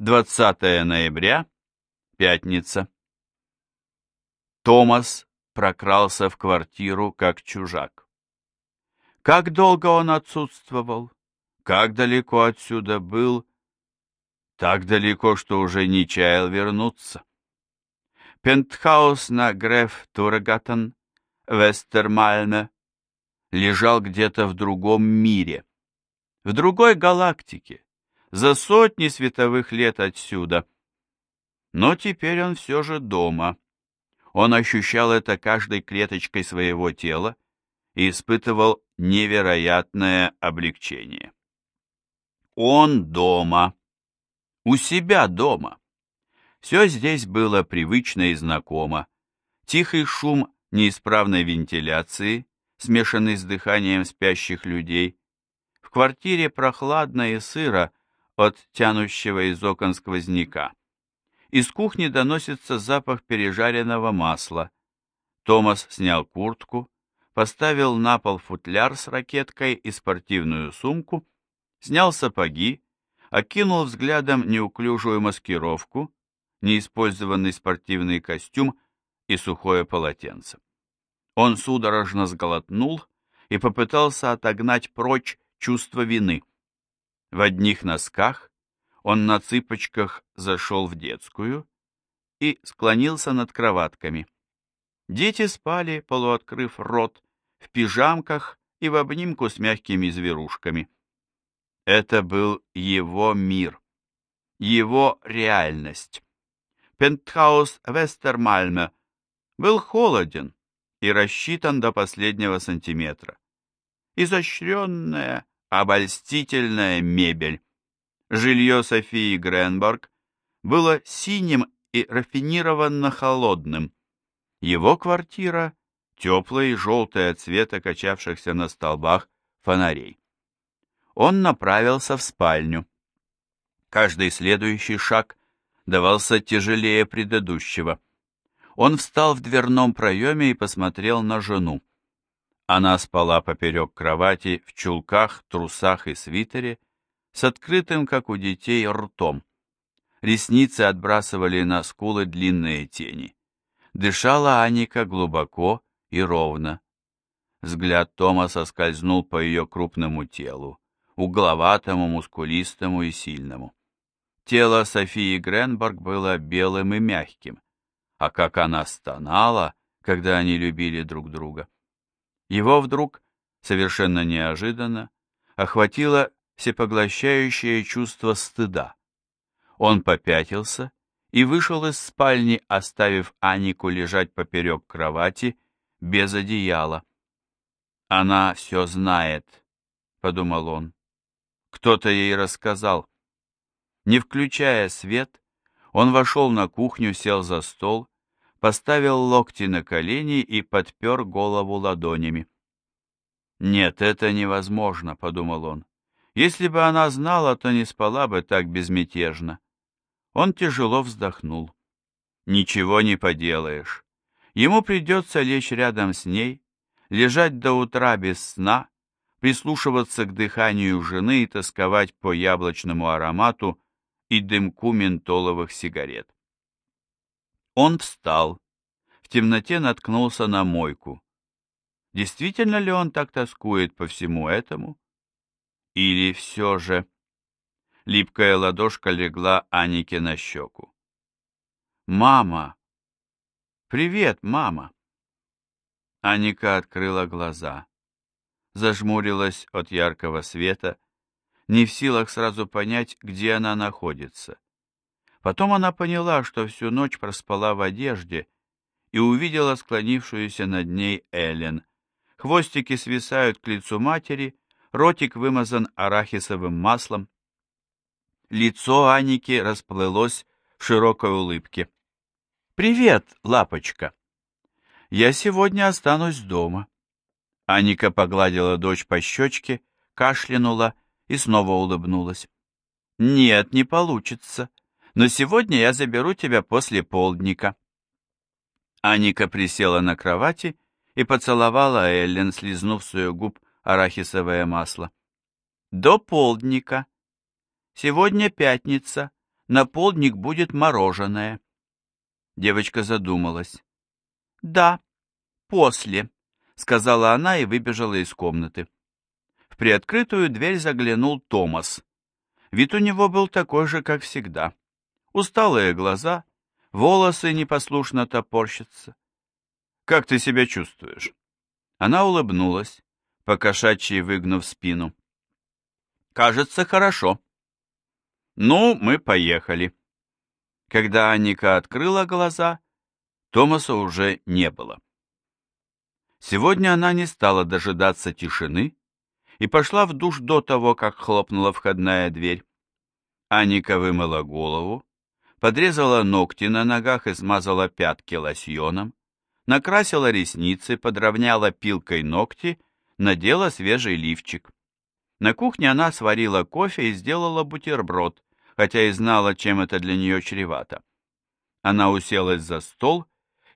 20 ноября, пятница. Томас прокрался в квартиру как чужак. Как долго он отсутствовал, как далеко отсюда был, так далеко, что уже не чаял вернуться. Пентхаус на Греф Тургатен, Вестермальме, лежал где-то в другом мире, в другой галактике, за сотни световых лет отсюда. Но теперь он все же дома. Он ощущал это каждой клеточкой своего тела и испытывал невероятное облегчение. Он дома. У себя дома. Все здесь было привычно и знакомо. Тихий шум неисправной вентиляции, смешанный с дыханием спящих людей. В квартире прохладно и сыро от тянущего из окон сквозняка. Из кухни доносится запах пережаренного масла. Томас снял куртку, поставил на пол футляр с ракеткой и спортивную сумку, снял сапоги, окинул взглядом неуклюжую маскировку, неиспользованный спортивный костюм и сухое полотенце. Он судорожно сглотнул и попытался отогнать прочь чувство вины. В одних носках он на цыпочках зашел в детскую и склонился над кроватками. Дети спали, полуоткрыв рот, в пижамках и в обнимку с мягкими зверушками. Это был его мир, его реальность. Пентхаус Вестермальме был холоден и рассчитан до последнего сантиметра. Изощренная, обольстительная мебель. Жилье Софии Гренборг было синим и рафинированно холодным. Его квартира — теплая и желтая цвета качавшихся на столбах фонарей он направился в спальню. Каждый следующий шаг давался тяжелее предыдущего. Он встал в дверном проеме и посмотрел на жену. Она спала поперек кровати в чулках, трусах и свитере, с открытым, как у детей, ртом. Ресницы отбрасывали на скулы длинные тени. Дышала Аника глубоко и ровно. Взгляд Томаса скользнул по ее крупному телу угловатому, мускулистому и сильному. Тело Софии Гренборг было белым и мягким, а как она стонала, когда они любили друг друга. Его вдруг, совершенно неожиданно, охватило всепоглощающее чувство стыда. Он попятился и вышел из спальни, оставив Анику лежать поперек кровати без одеяла. «Она все знает», — подумал он. Кто-то ей рассказал. Не включая свет, он вошел на кухню, сел за стол, поставил локти на колени и подпер голову ладонями. «Нет, это невозможно», — подумал он. «Если бы она знала, то не спала бы так безмятежно». Он тяжело вздохнул. «Ничего не поделаешь. Ему придется лечь рядом с ней, лежать до утра без сна, прислушиваться к дыханию жены и тосковать по яблочному аромату и дымку ментоловых сигарет. Он встал, в темноте наткнулся на мойку. Действительно ли он так тоскует по всему этому? Или все же... Липкая ладошка легла Анике на щеку. «Мама! Привет, мама!» Аника открыла глаза зажмурилась от яркого света, не в силах сразу понять, где она находится. Потом она поняла, что всю ночь проспала в одежде и увидела склонившуюся над ней Эллен. Хвостики свисают к лицу матери, ротик вымазан арахисовым маслом. Лицо Аники расплылось в широкой улыбке. «Привет, лапочка! Я сегодня останусь дома. Аника погладила дочь по щечке, кашлянула и снова улыбнулась. «Нет, не получится. Но сегодня я заберу тебя после полдника». Аника присела на кровати и поцеловала Эллен, слизнув с ее губ арахисовое масло. «До полдника. Сегодня пятница. на полдник будет мороженое. Девочка задумалась. «Да, после», — сказала она и выбежала из комнаты. В приоткрытую дверь заглянул Томас. Вид у него был такой же, как всегда. Усталые глаза, волосы непослушно топорщатся. «Как ты себя чувствуешь?» Она улыбнулась, покошачьи выгнув спину. «Кажется, хорошо». «Ну, мы поехали». Когда Аника открыла глаза, Томаса уже не было. Сегодня она не стала дожидаться тишины и пошла в душ до того, как хлопнула входная дверь. Аника вымыла голову, подрезала ногти на ногах и смазала пятки лосьоном, накрасила ресницы, подровняла пилкой ногти, надела свежий лифчик. На кухне она сварила кофе и сделала бутерброд, хотя и знала, чем это для нее чревато. Она уселась за стол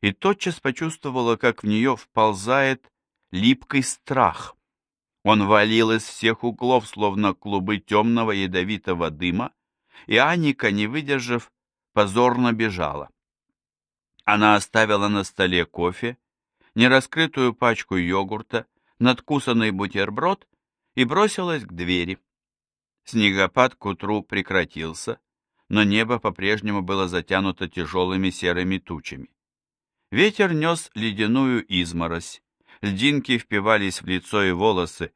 и тотчас почувствовала, как в нее вползает липкий страх. Он валил из всех углов, словно клубы темного ядовитого дыма, и Аника, не выдержав, позорно бежала. Она оставила на столе кофе, нераскрытую пачку йогурта, надкусанный бутерброд и бросилась к двери. Снегопад к утру прекратился, но небо по-прежнему было затянуто тяжелыми серыми тучами. Ветер нес ледяную изморозь, льдинки впивались в лицо и волосы.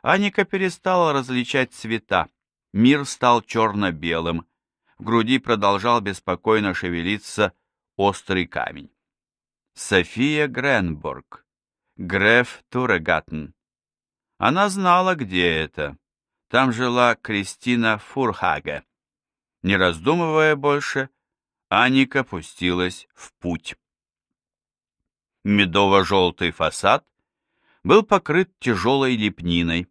Аника перестала различать цвета, мир стал черно-белым, в груди продолжал беспокойно шевелиться острый камень. София Гренборг, Греф Турегаттен. Она знала, где это. Там жила Кристина Фурхаге. Не раздумывая больше, Аника пустилась в путь. Медово-желтый фасад был покрыт тяжелой лепниной.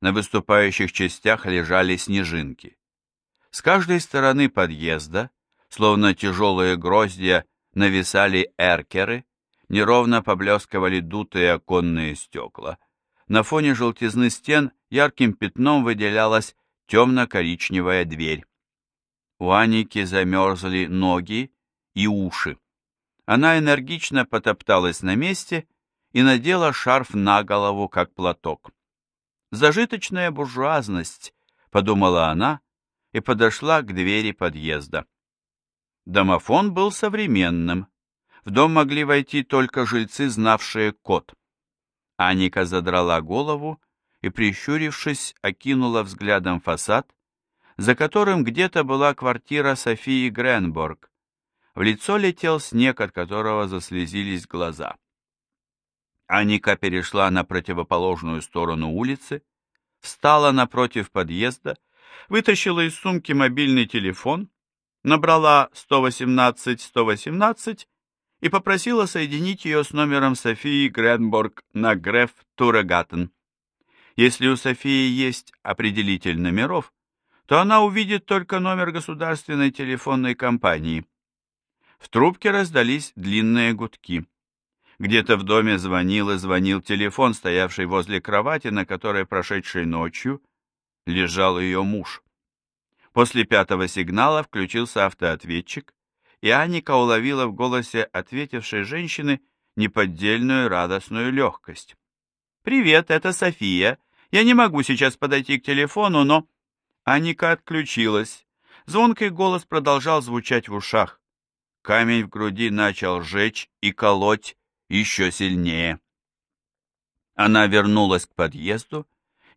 На выступающих частях лежали снежинки. С каждой стороны подъезда, словно тяжелые гроздья, нависали эркеры, неровно поблескивали дутые оконные стекла. На фоне желтизны стен ярким пятном выделялась темно-коричневая дверь. У Аники замерзли ноги и уши. Она энергично потопталась на месте и надела шарф на голову, как платок. «Зажиточная буржуазность», — подумала она и подошла к двери подъезда. Домофон был современным. В дом могли войти только жильцы, знавшие код. Аника задрала голову и, прищурившись, окинула взглядом фасад, за которым где-то была квартира Софии Гренборг. В лицо летел снег, от которого заслезились глаза. Аника перешла на противоположную сторону улицы, встала напротив подъезда, вытащила из сумки мобильный телефон, набрала 118-118 и попросила соединить ее с номером Софии Гренборг на Греф Турегаттен. Если у Софии есть определитель номеров, то она увидит только номер государственной телефонной компании. В трубке раздались длинные гудки. Где-то в доме звонил и звонил телефон, стоявший возле кровати, на которой прошедшей ночью лежал ее муж. После пятого сигнала включился автоответчик, и Аника уловила в голосе ответившей женщины неподдельную радостную легкость. «Привет, это София. Я не могу сейчас подойти к телефону, но...» Аника отключилась. Звонкий голос продолжал звучать в ушах. Камень в груди начал жечь и колоть еще сильнее. Она вернулась к подъезду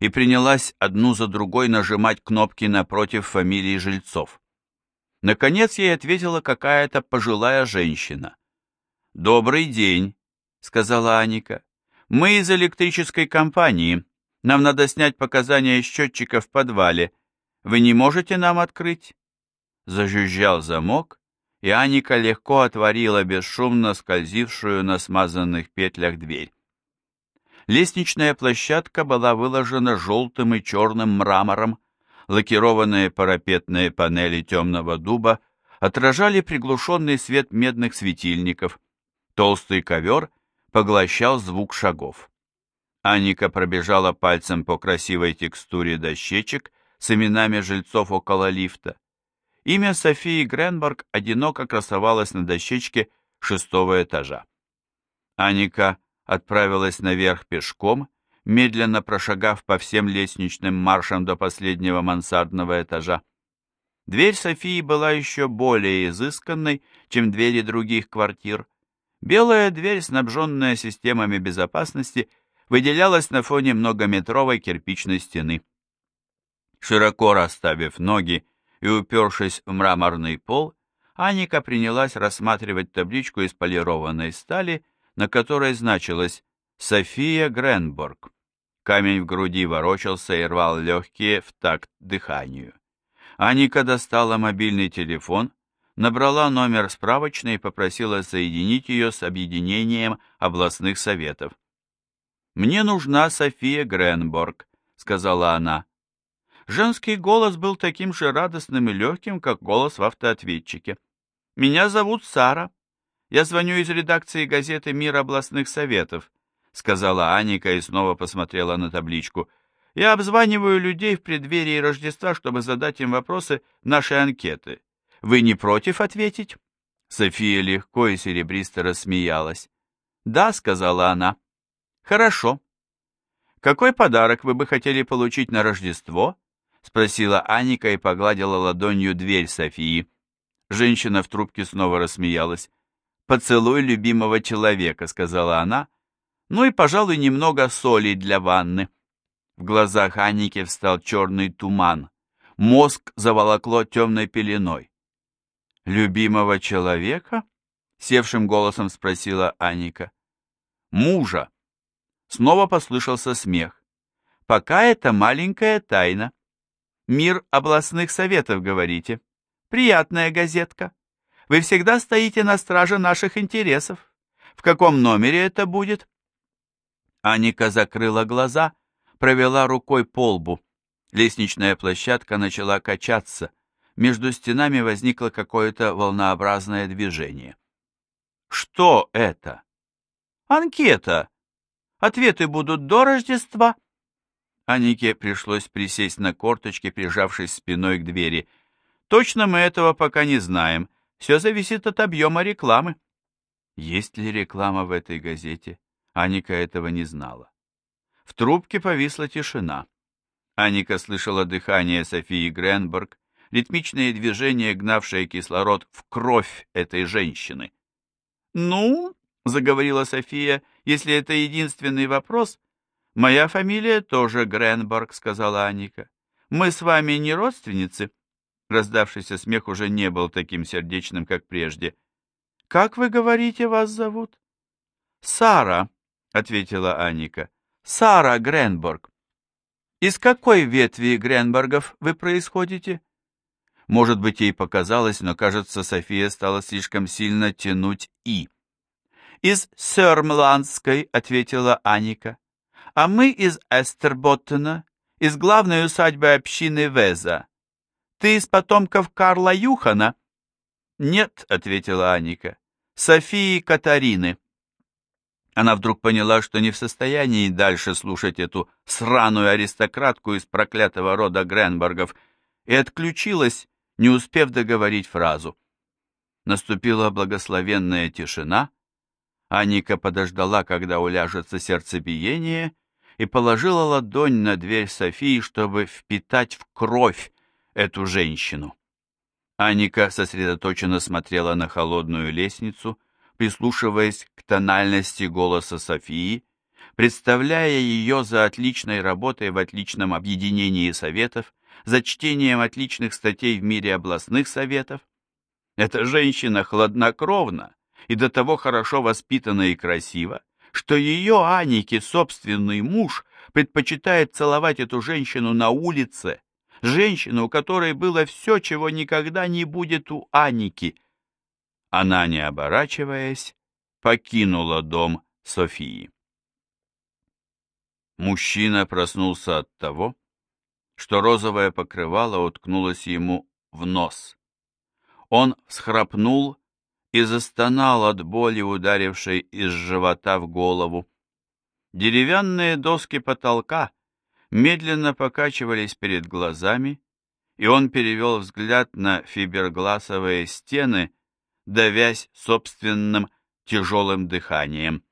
и принялась одну за другой нажимать кнопки напротив фамилии жильцов. Наконец ей ответила какая-то пожилая женщина. «Добрый день», — сказала Аника. «Мы из электрической компании. Нам надо снять показания счетчика в подвале. Вы не можете нам открыть?» Зажужжал замок, и Аника легко отворила бесшумно скользившую на смазанных петлях дверь. Лестничная площадка была выложена желтым и черным мрамором, лакированные парапетные панели темного дуба отражали приглушенный свет медных светильников, толстый ковер поглощал звук шагов. Аника пробежала пальцем по красивой текстуре дощечек с именами жильцов около лифта. имя Софии Гренберг одиноко красовалось на дощечке шестого этажа. Аника отправилась наверх пешком, медленно прошагав по всем лестничным маршам до последнего мансардного этажа. Дверь Софии была еще более изысканной, чем двери других квартир. Белая дверь, снабженная системами безопасности, выделялась на фоне многометровой кирпичной стены. Широко расставив ноги и упершись в мраморный пол, Аника принялась рассматривать табличку из полированной стали, на которой значилось «София Гренборг». Камень в груди ворочался и рвал легкие в такт дыханию. Аника достала мобильный телефон, набрала номер справочной и попросила соединить ее с объединением областных советов. «Мне нужна София Гренборг», — сказала она. Женский голос был таким же радостным и легким, как голос в автоответчике. «Меня зовут Сара. Я звоню из редакции газеты «Мир областных советов», — сказала Аника и снова посмотрела на табличку. «Я обзваниваю людей в преддверии Рождества, чтобы задать им вопросы нашей анкеты. Вы не против ответить?» София легко и серебристо рассмеялась. «Да», — сказала она. «Хорошо. Какой подарок вы бы хотели получить на Рождество?» — спросила Аника и погладила ладонью дверь Софии. Женщина в трубке снова рассмеялась. «Поцелуй любимого человека», — сказала она. «Ну и, пожалуй, немного соли для ванны». В глазах Аники встал черный туман. Мозг заволокло темной пеленой. «Любимого человека?» — севшим голосом спросила Аника. «Мужа». Снова послышался смех. «Пока это маленькая тайна». Мир областных советов, говорите. Приятная газетка. Вы всегда стоите на страже наших интересов. В каком номере это будет? Аника закрыла глаза, провела рукой по лбу. Лестничная площадка начала качаться. Между стенами возникло какое-то волнообразное движение. Что это? Анкета. Ответы будут до Рождества. Анике пришлось присесть на корточки, прижавшись спиной к двери. «Точно мы этого пока не знаем. Все зависит от объема рекламы». Есть ли реклама в этой газете? Аника этого не знала. В трубке повисла тишина. Аника слышала дыхание Софии Гренберг, ритмичные движения, гнавшие кислород в кровь этой женщины. «Ну, — заговорила София, — если это единственный вопрос, «Моя фамилия тоже Гренборг», — сказала Аника. «Мы с вами не родственницы?» Раздавшийся смех уже не был таким сердечным, как прежде. «Как вы говорите, вас зовут?» «Сара», — ответила Аника. «Сара Гренборг». «Из какой ветви Гренборгов вы происходите?» Может быть, ей показалось, но, кажется, София стала слишком сильно тянуть «и». «Из Сёрмландской», — ответила Аника а мы из Эстерботтена, из главной усадьбы общины Веза. Ты из потомков Карла Юхана?» «Нет», — ответила Аника, — «Софии Катарины». Она вдруг поняла, что не в состоянии дальше слушать эту сраную аристократку из проклятого рода Гренбергов, и отключилась, не успев договорить фразу. Наступила благословенная тишина. Аника подождала, когда уляжется сердцебиение, и положила ладонь на дверь Софии, чтобы впитать в кровь эту женщину. Аника сосредоточенно смотрела на холодную лестницу, прислушиваясь к тональности голоса Софии, представляя ее за отличной работой в отличном объединении советов, за чтением отличных статей в мире областных советов. Эта женщина хладнокровна и до того хорошо воспитана и красива, что ее Анике собственный муж предпочитает целовать эту женщину на улице, женщину, у которой было все, чего никогда не будет у Аники. Она, не оборачиваясь, покинула дом Софии. Мужчина проснулся от того, что розовое покрывало уткнулось ему в нос. Он всхрапнул и застонал от боли, ударившей из живота в голову. Деревянные доски потолка медленно покачивались перед глазами, и он перевел взгляд на фибергласовые стены, давясь собственным тяжелым дыханием.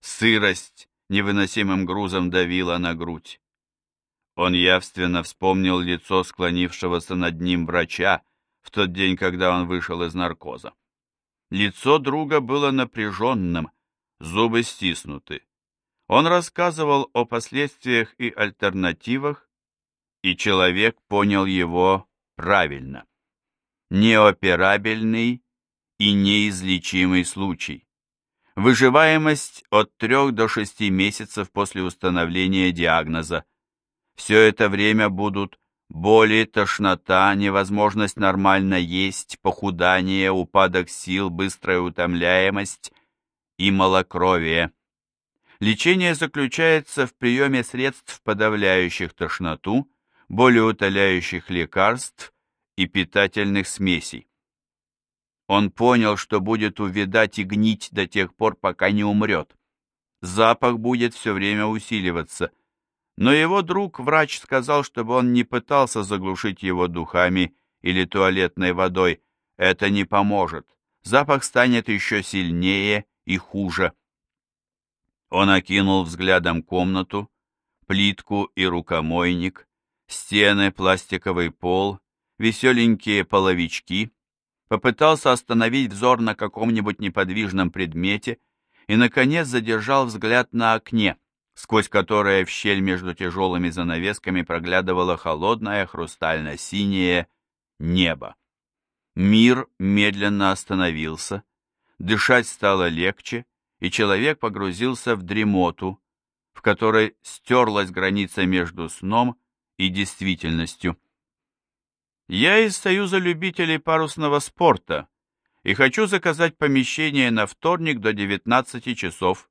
Сырость невыносимым грузом давила на грудь. Он явственно вспомнил лицо склонившегося над ним врача в тот день, когда он вышел из наркоза. Лицо друга было напряженным, зубы стиснуты. Он рассказывал о последствиях и альтернативах, и человек понял его правильно. Неоперабельный и неизлечимый случай. Выживаемость от 3 до 6 месяцев после установления диагноза. Все это время будут боли, тошнота, невозможность нормально есть, похудание, упадок сил, быстрая утомляемость и малокровие. Лечение заключается в приеме средств, подавляющих тошноту, болеутоляющих лекарств и питательных смесей. Он понял, что будет увядать и гнить до тех пор, пока не умрет. Запах будет все время усиливаться – но его друг, врач, сказал, чтобы он не пытался заглушить его духами или туалетной водой. Это не поможет. Запах станет еще сильнее и хуже. Он окинул взглядом комнату, плитку и рукомойник, стены, пластиковый пол, веселенькие половички, попытался остановить взор на каком-нибудь неподвижном предмете и, наконец, задержал взгляд на окне сквозь которое в щель между тяжелыми занавесками проглядывало холодное хрустально-синее небо. Мир медленно остановился, дышать стало легче, и человек погрузился в дремоту, в которой стерлась граница между сном и действительностью. «Я из Союза любителей парусного спорта и хочу заказать помещение на вторник до 19 часов»,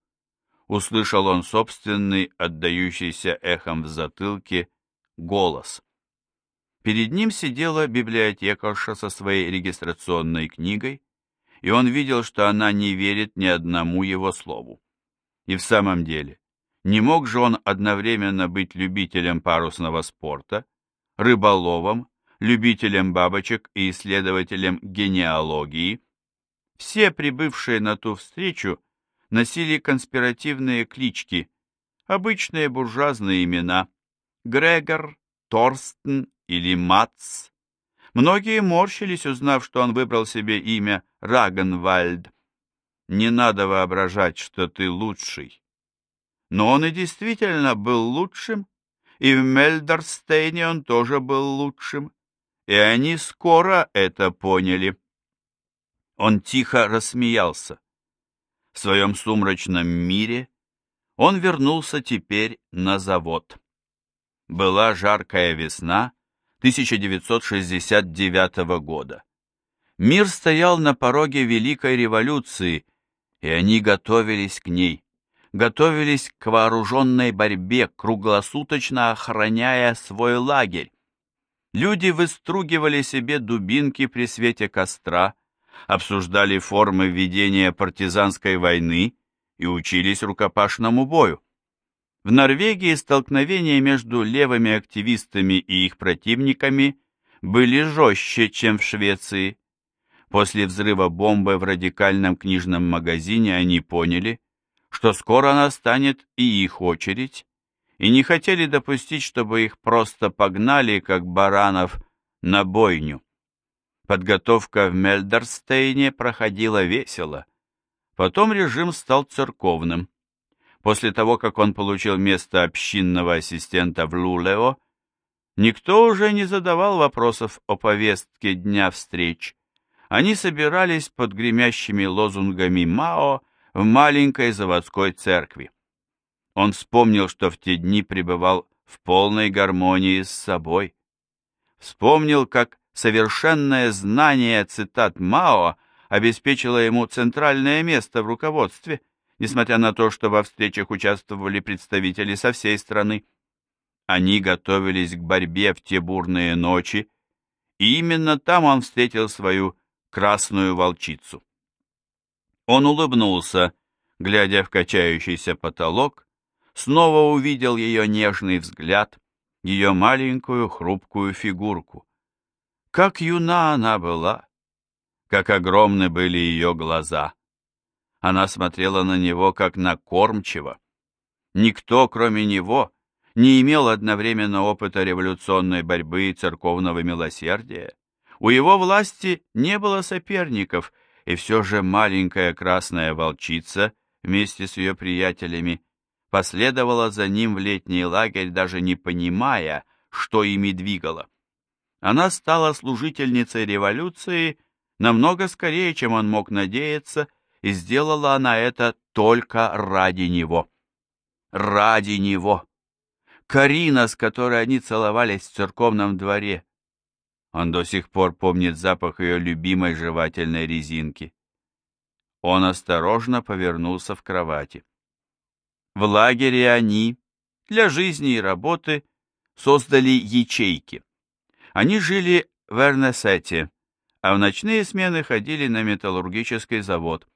услышал он собственный, отдающийся эхом в затылке, голос. Перед ним сидела библиотекарша со своей регистрационной книгой, и он видел, что она не верит ни одному его слову. И в самом деле, не мог же он одновременно быть любителем парусного спорта, рыболовом, любителем бабочек и исследователем генеалогии. Все прибывшие на ту встречу носили конспиративные клички, обычные буржуазные имена Грегор, Торстен или Мац. Многие морщились, узнав, что он выбрал себе имя Рагенвальд. Не надо воображать, что ты лучший. Но он и действительно был лучшим, и в Мельдерстейне он тоже был лучшим, и они скоро это поняли. Он тихо рассмеялся. В своем сумрачном мире он вернулся теперь на завод. Была жаркая весна 1969 года. Мир стоял на пороге Великой революции, и они готовились к ней, готовились к вооруженной борьбе, круглосуточно охраняя свой лагерь. Люди выстругивали себе дубинки при свете костра, обсуждали формы ведения партизанской войны и учились рукопашному бою. В Норвегии столкновения между левыми активистами и их противниками были жестче, чем в Швеции. После взрыва бомбы в радикальном книжном магазине они поняли, что скоро настанет и их очередь, и не хотели допустить, чтобы их просто погнали, как баранов, на бойню. Подготовка в Мельдерстейне проходила весело. Потом режим стал церковным. После того, как он получил место общинного ассистента в Лулео, никто уже не задавал вопросов о повестке дня встреч. Они собирались под гремящими лозунгами Мао в маленькой заводской церкви. Он вспомнил, что в те дни пребывал в полной гармонии с собой. Вспомнил, как совершенное знание цитат Мао обеспечило ему центральное место в руководстве, несмотря на то, что во встречах участвовали представители со всей страны. Они готовились к борьбе в те бурные ночи, и именно там он встретил свою красную волчицу. Он улыбнулся, глядя в качающийся потолок, снова увидел ее нежный взгляд, ее маленькую хрупкую фигурку. Как юна она была, как огромны были ее глаза. Она смотрела на него, как на кормчего. Никто, кроме него, не имел одновременно опыта революционной борьбы и церковного милосердия. У его власти не было соперников, и все же маленькая красная волчица вместе с ее приятелями последовала за ним в летний лагерь, даже не понимая, что ими двигало. Она стала служительницей революции намного скорее, чем он мог надеяться, и сделала она это только ради него. Ради него. Карина, с которой они целовались в церковном дворе. Он до сих пор помнит запах ее любимой жевательной резинки. Он осторожно повернулся в кровати. В лагере они для жизни и работы создали ячейки. Они жили в Эрнесете, а в ночные смены ходили на металлургический завод.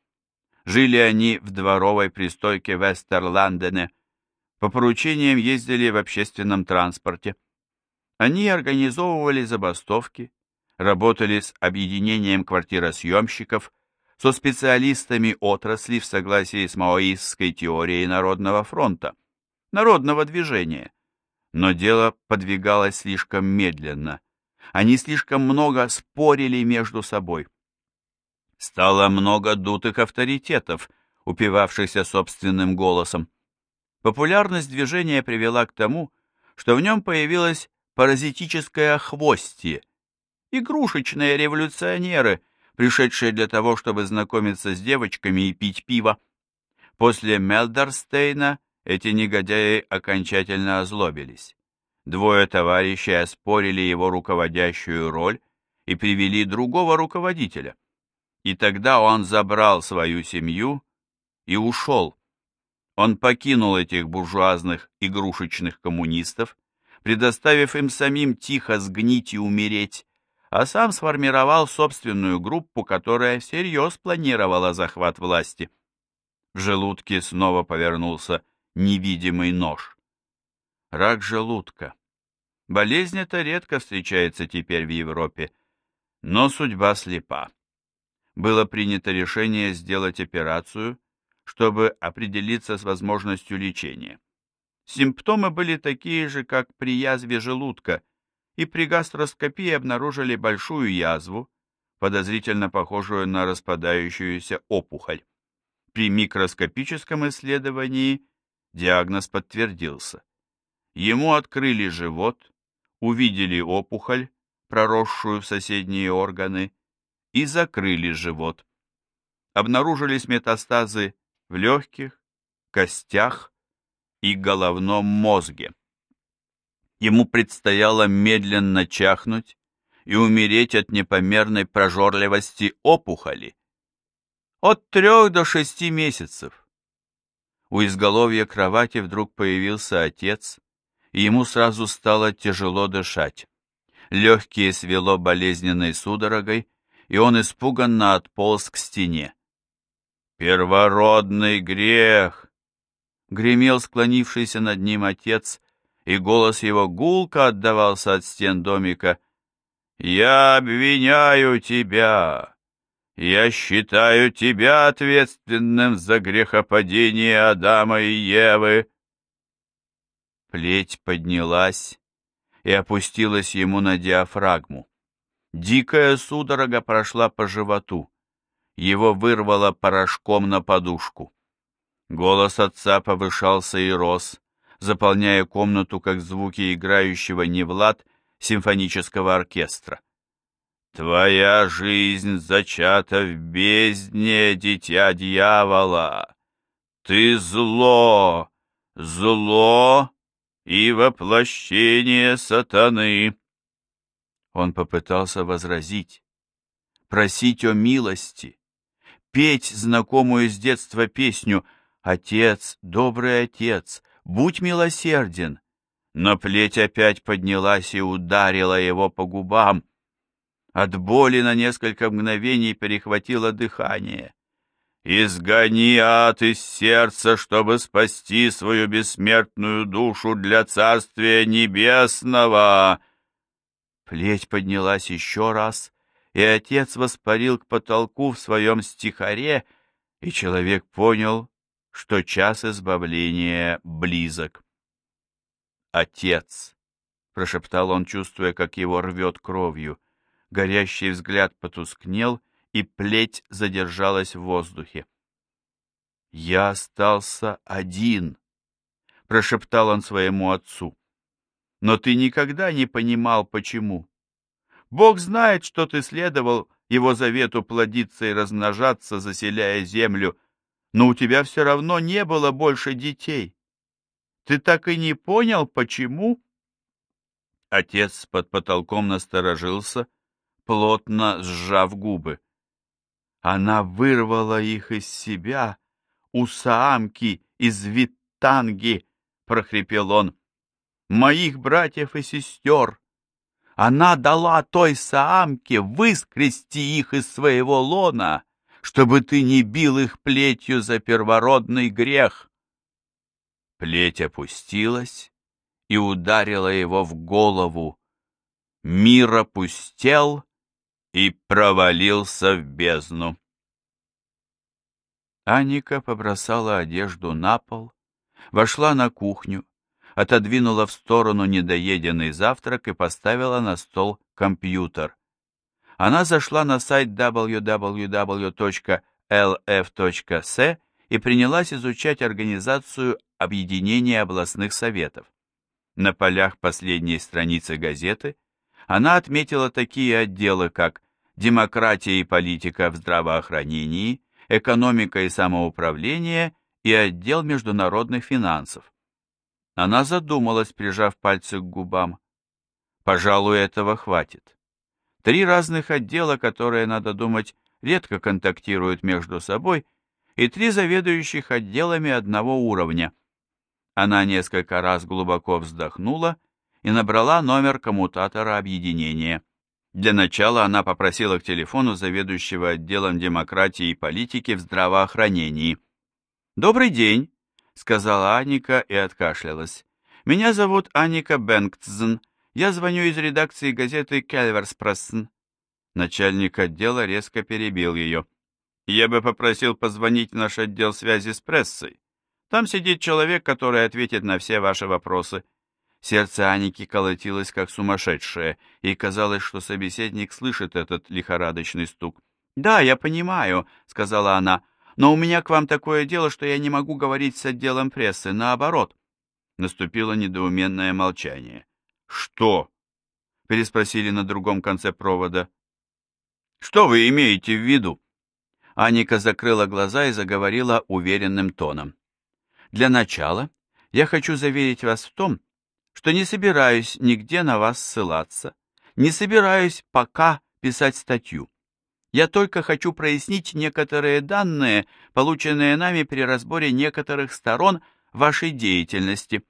Жили они в дворовой пристойке Вестерландене, по поручениям ездили в общественном транспорте. Они организовывали забастовки, работали с объединением квартиросъемщиков, со специалистами отрасли в согласии с маоистской теорией Народного фронта, народного движения. Но дело подвигалось слишком медленно. Они слишком много спорили между собой. Стало много дутых авторитетов, упивавшихся собственным голосом. Популярность движения привела к тому, что в нем появилось паразитическое хвостье, игрушечные революционеры – пришедшие для того, чтобы знакомиться с девочками и пить пиво. После Мелдерстейна эти негодяи окончательно озлобились. Двое товарищей оспорили его руководящую роль и привели другого руководителя. И тогда он забрал свою семью и ушел. Он покинул этих буржуазных игрушечных коммунистов, предоставив им самим тихо сгнить и умереть, а сам сформировал собственную группу, которая всерьез планировала захват власти. В желудке снова повернулся невидимый нож. Рак желудка. Болезнь эта редко встречается теперь в Европе, но судьба слепа. Было принято решение сделать операцию, чтобы определиться с возможностью лечения. Симптомы были такие же, как при язве желудка – и при гастроскопии обнаружили большую язву, подозрительно похожую на распадающуюся опухоль. При микроскопическом исследовании диагноз подтвердился. Ему открыли живот, увидели опухоль, проросшую в соседние органы, и закрыли живот. Обнаружились метастазы в легких, костях и головном мозге. Ему предстояло медленно чахнуть и умереть от непомерной прожорливости опухоли. От трех до шести месяцев. У изголовья кровати вдруг появился отец, и ему сразу стало тяжело дышать. Легкие свело болезненной судорогой, и он испуганно отполз к стене. «Первородный грех!» — гремел склонившийся над ним отец, и голос его гулко отдавался от стен домика. «Я обвиняю тебя! Я считаю тебя ответственным за грехопадение Адама и Евы!» Плеть поднялась и опустилась ему на диафрагму. Дикая судорога прошла по животу. Его вырвало порошком на подушку. Голос отца повышался и рос заполняя комнату, как звуки играющего не в лад симфонического оркестра. «Твоя жизнь зачата в бездне, дитя дьявола! Ты зло, зло и воплощение сатаны!» Он попытался возразить, просить о милости, петь знакомую с детства песню «Отец, добрый отец, будь милосерден!» Но плеть опять поднялась и ударила его по губам. От боли на несколько мгновений перехватило дыхание. «Изгони ад из сердца, чтобы спасти свою бессмертную душу для Царствия Небесного!» Плеть поднялась еще раз, и отец воспарил к потолку в своем стихаре, и человек понял, что час избавления близок. «Отец!» — прошептал он, чувствуя, как его рвет кровью. Горящий взгляд потускнел, и плеть задержалась в воздухе. «Я остался один», — прошептал он своему отцу. «Но ты никогда не понимал, почему. Бог знает, что ты следовал его завету плодиться и размножаться, заселяя землю, но у тебя все равно не было больше детей. Ты так и не понял, почему?» Отец под потолком насторожился, плотно сжав губы. Она вырвала их из себя, у Саамки из Виттанги, — прохрипел он, — моих братьев и сестер. Она дала той Саамке выскрести их из своего лона, чтобы ты не бил их плетью за первородный грех. Плеть опустилась и ударила его в голову. Мир опустел и провалился в бездну. Аника побросала одежду на пол, вошла на кухню, отодвинула в сторону недоеденный завтрак и поставила на стол компьютер. Она зашла на сайт www.lf.c и принялась изучать организацию объединения областных советов. На полях последней страницы газеты она отметила такие отделы, как демократия и политика в здравоохранении, экономика и самоуправление и отдел международных финансов. Она задумалась, прижав пальцы к губам. Пожалуй, этого хватит. Три разных отдела, которые, надо думать, редко контактируют между собой, и три заведующих отделами одного уровня. Она несколько раз глубоко вздохнула и набрала номер коммутатора объединения. Для начала она попросила к телефону заведующего отделом демократии и политики в здравоохранении. «Добрый день», — сказала Аника и откашлялась. «Меня зовут Аника Бенгтсен. Я звоню из редакции газеты «Кельверспрессен». Начальник отдела резко перебил ее. «Я бы попросил позвонить в наш отдел связи с прессой. Там сидит человек, который ответит на все ваши вопросы. Сердце Аники колотилось как сумасшедшее, и казалось, что собеседник слышит этот лихорадочный стук. «Да, я понимаю», — сказала она, — «но у меня к вам такое дело, что я не могу говорить с отделом прессы, наоборот». Наступило недоуменное молчание. «Что?» — переспросили на другом конце провода. «Что вы имеете в виду?» Аника закрыла глаза и заговорила уверенным тоном. «Для начала я хочу заверить вас в том, что не собираюсь нигде на вас ссылаться, не собираюсь пока писать статью. Я только хочу прояснить некоторые данные, полученные нами при разборе некоторых сторон вашей деятельности.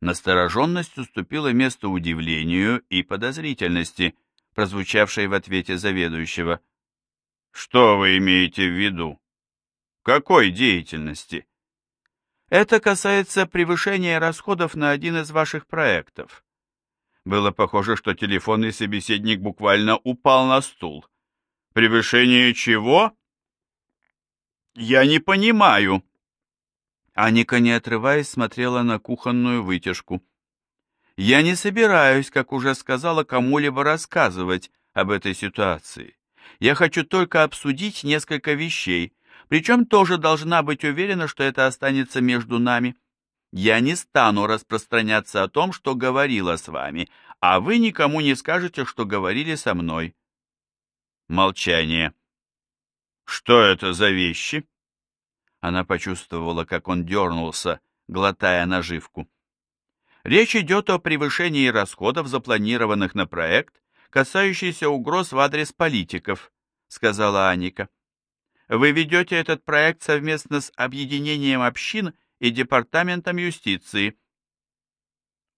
Настороженность уступила место удивлению и подозрительности, прозвучавшей в ответе заведующего. «Что вы имеете в виду? Какой деятельности?» Это касается превышения расходов на один из ваших проектов. Было похоже, что телефонный собеседник буквально упал на стул. Превышение чего? Я не понимаю. Аника, не отрываясь, смотрела на кухонную вытяжку. Я не собираюсь, как уже сказала, кому-либо рассказывать об этой ситуации. Я хочу только обсудить несколько вещей, причем тоже должна быть уверена, что это останется между нами. Я не стану распространяться о том, что говорила с вами, а вы никому не скажете, что говорили со мной. Молчание. Что это за вещи? Она почувствовала, как он дернулся, глотая наживку. Речь идет о превышении расходов, запланированных на проект, касающийся угроз в адрес политиков, сказала Аника. Вы ведете этот проект совместно с Объединением общин и Департаментом юстиции.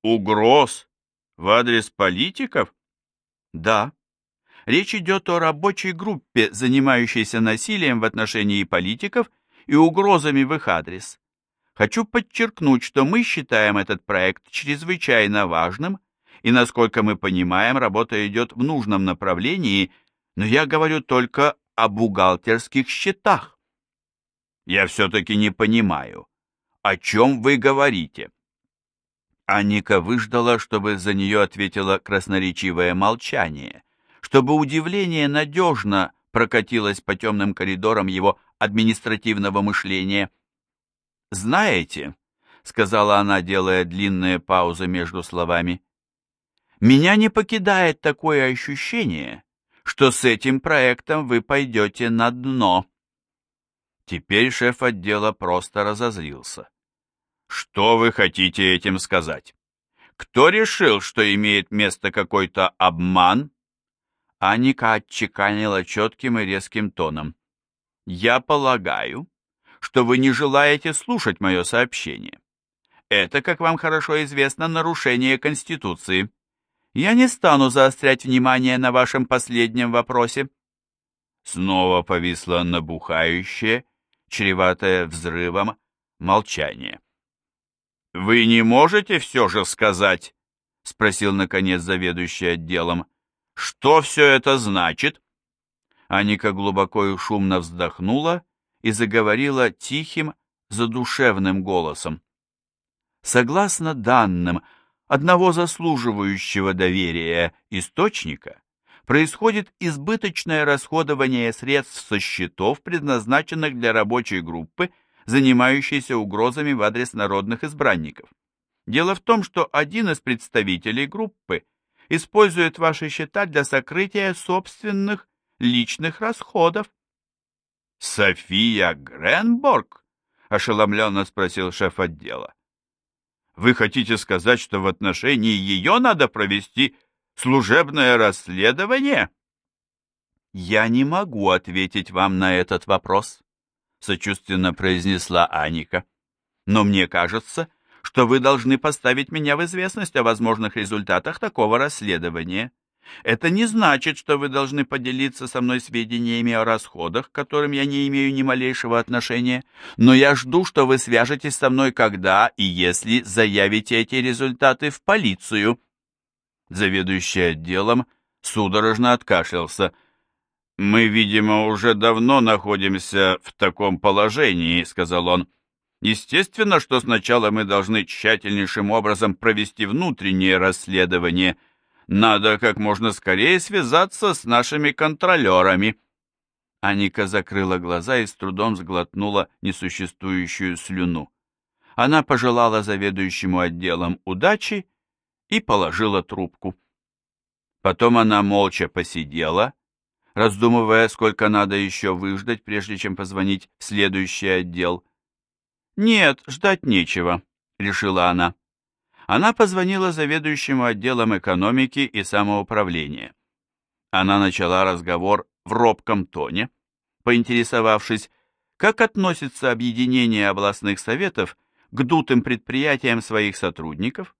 Угроз в адрес политиков? Да. Речь идет о рабочей группе, занимающейся насилием в отношении политиков и угрозами в их адрес. Хочу подчеркнуть, что мы считаем этот проект чрезвычайно важным и, насколько мы понимаем, работа идет в нужном направлении, но я говорю только о бухгалтерских счетах. Я все-таки не понимаю, о чем вы говорите. Аника выждала, чтобы за нее ответило красноречивое молчание, чтобы удивление надежно прокатилось по темным коридорам его административного мышления. «Знаете», — сказала она, делая длинные паузы между словами, «меня не покидает такое ощущение, что с этим проектом вы пойдете на дно». Теперь шеф отдела просто разозлился. «Что вы хотите этим сказать? Кто решил, что имеет место какой-то обман?» Аника отчеканила четким и резким тоном. «Я полагаю, что вы не желаете слушать мое сообщение. Это, как вам хорошо известно, нарушение Конституции. Я не стану заострять внимание на вашем последнем вопросе». Снова повисло набухающее, чреватое взрывом, молчание. «Вы не можете все же сказать?» — спросил, наконец, заведующий отделом. Что все это значит?» Аника глубоко и шумно вздохнула и заговорила тихим, задушевным голосом. Согласно данным одного заслуживающего доверия источника, происходит избыточное расходование средств со счетов, предназначенных для рабочей группы, занимающейся угрозами в адрес народных избранников. Дело в том, что один из представителей группы использует ваши счета для сокрытия собственных личных расходов. «София Гренборг?» — ошеломленно спросил шеф отдела. «Вы хотите сказать, что в отношении ее надо провести служебное расследование?» «Я не могу ответить вам на этот вопрос», — сочувственно произнесла Аника. «Но мне кажется, что вы должны поставить меня в известность о возможных результатах такого расследования. Это не значит, что вы должны поделиться со мной сведениями о расходах, к которым я не имею ни малейшего отношения, но я жду, что вы свяжетесь со мной когда и если заявите эти результаты в полицию». Заведующий отделом судорожно откашлялся. «Мы, видимо, уже давно находимся в таком положении», — сказал он. Естественно, что сначала мы должны тщательнейшим образом провести внутреннее расследование. Надо как можно скорее связаться с нашими контролерами». Аника закрыла глаза и с трудом сглотнула несуществующую слюну. Она пожелала заведующему отделом удачи и положила трубку. Потом она молча посидела, раздумывая, сколько надо еще выждать, прежде чем позвонить в следующий отдел. «Нет, ждать нечего», — решила она. Она позвонила заведующему отделом экономики и самоуправления. Она начала разговор в робком тоне, поинтересовавшись, как относится объединение областных советов к дутым предприятиям своих сотрудников.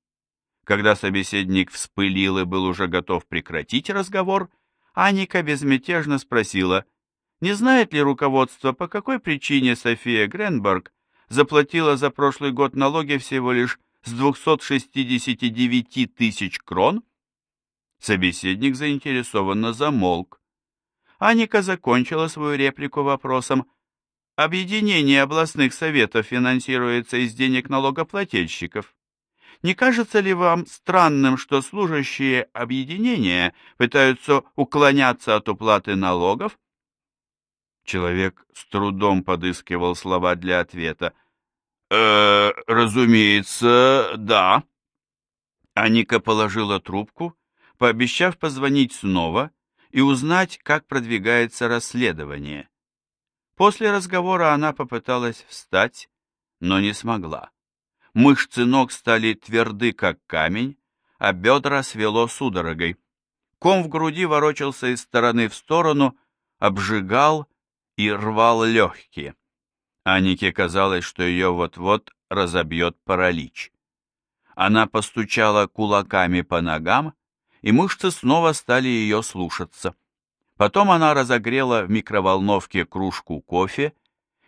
Когда собеседник вспылил и был уже готов прекратить разговор, Аника безмятежно спросила, не знает ли руководство, по какой причине София Гренберг заплатила за прошлый год налоги всего лишь с 269 тысяч крон? Собеседник заинтересованно замолк. Аника закончила свою реплику вопросом «Объединение областных советов финансируется из денег налогоплательщиков. Не кажется ли вам странным, что служащие объединения пытаются уклоняться от уплаты налогов, Человек с трудом подыскивал слова для ответа. «Э, разумеется, да». Аника положила трубку, пообещав позвонить снова и узнать, как продвигается расследование. После разговора она попыталась встать, но не смогла. Мышцы ног стали тверды, как камень, а бедра свело судорогой. Ком в груди ворочался из стороны в сторону, обжигал и рвал легкие. Анике казалось, что ее вот-вот разобьет паралич. Она постучала кулаками по ногам, и мышцы снова стали ее слушаться. Потом она разогрела в микроволновке кружку кофе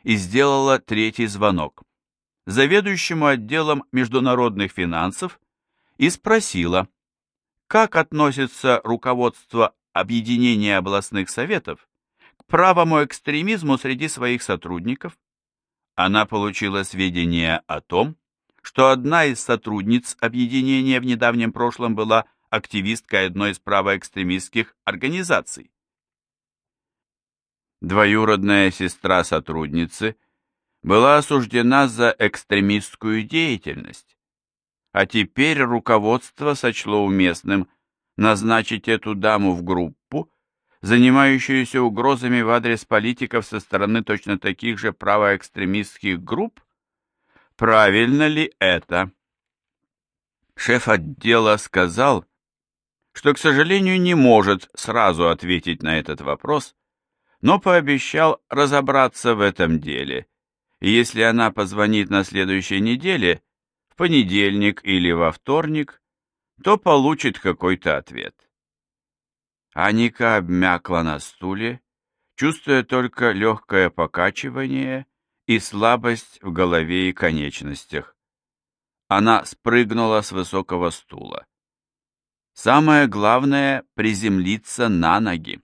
и сделала третий звонок. Заведующему отделом международных финансов и спросила, как относится руководство объединения областных советов правому экстремизму среди своих сотрудников? Она получила сведения о том, что одна из сотрудниц объединения в недавнем прошлом была активисткой одной из правоэкстремистских организаций. Двоюродная сестра сотрудницы была осуждена за экстремистскую деятельность, а теперь руководство сочло уместным назначить эту даму в группу, занимающуюся угрозами в адрес политиков со стороны точно таких же правоэкстремистских групп? Правильно ли это? Шеф отдела сказал, что, к сожалению, не может сразу ответить на этот вопрос, но пообещал разобраться в этом деле, и если она позвонит на следующей неделе, в понедельник или во вторник, то получит какой-то ответ. Аника обмякла на стуле, чувствуя только легкое покачивание и слабость в голове и конечностях. Она спрыгнула с высокого стула. Самое главное — приземлиться на ноги.